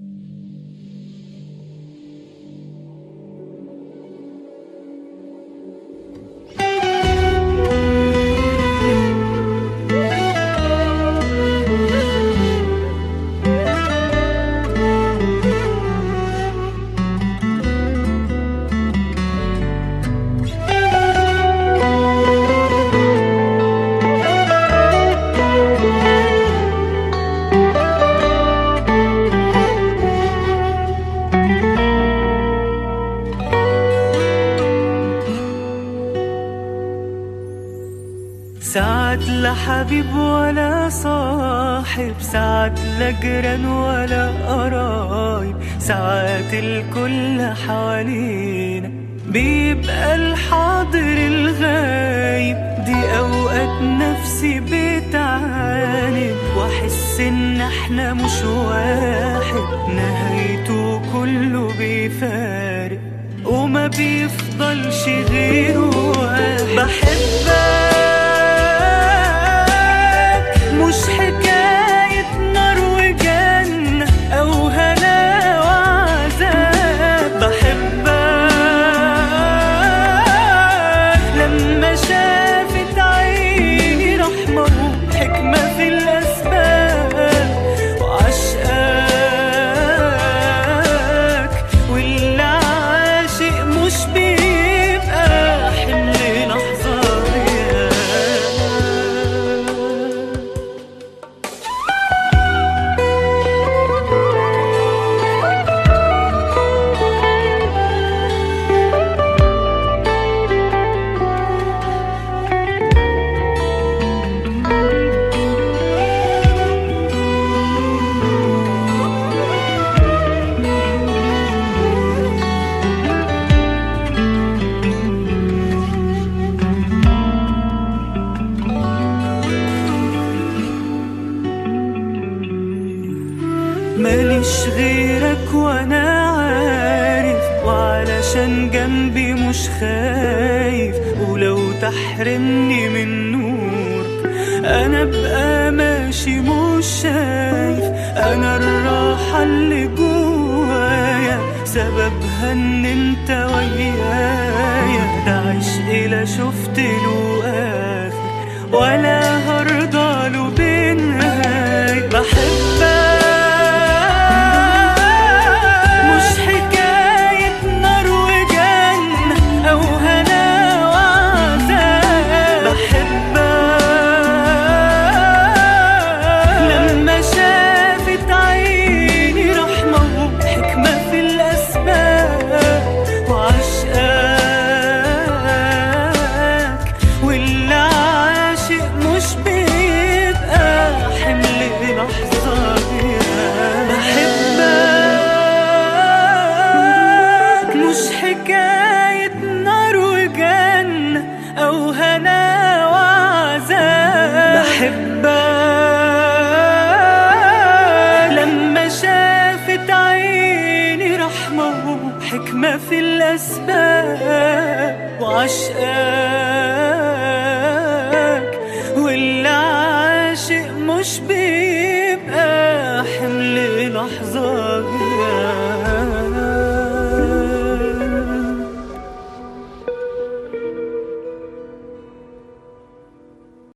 Mm-hmm. ساعات لا حبيب ولا صاحب ساعات لا جيران ولا قرايب ساعات الكل حوالينا بيبقى الحاضر الغايب. دي أوقات نفسي بتعاند وأحس إن إحنا مش واحد. نهايته كله بيفارق وما بيفضلش غيره وحكمة ماليش غيرك وأنا عارف وعلشان جنبي مش خايف. ولو تحرمني من نورك أنا بقى ماشي مش شايف. أنا الراحة اللي جوايا سببها إن أنت ويايا. ده عشق لا شفت له اخر ولا حكاية نار وجنة أو هنا وعذاب بحبك. لما شافت عيني رحمة وحكمة في الأسباب وعشقك واللي عاشق مش بيبقى حمل لحظة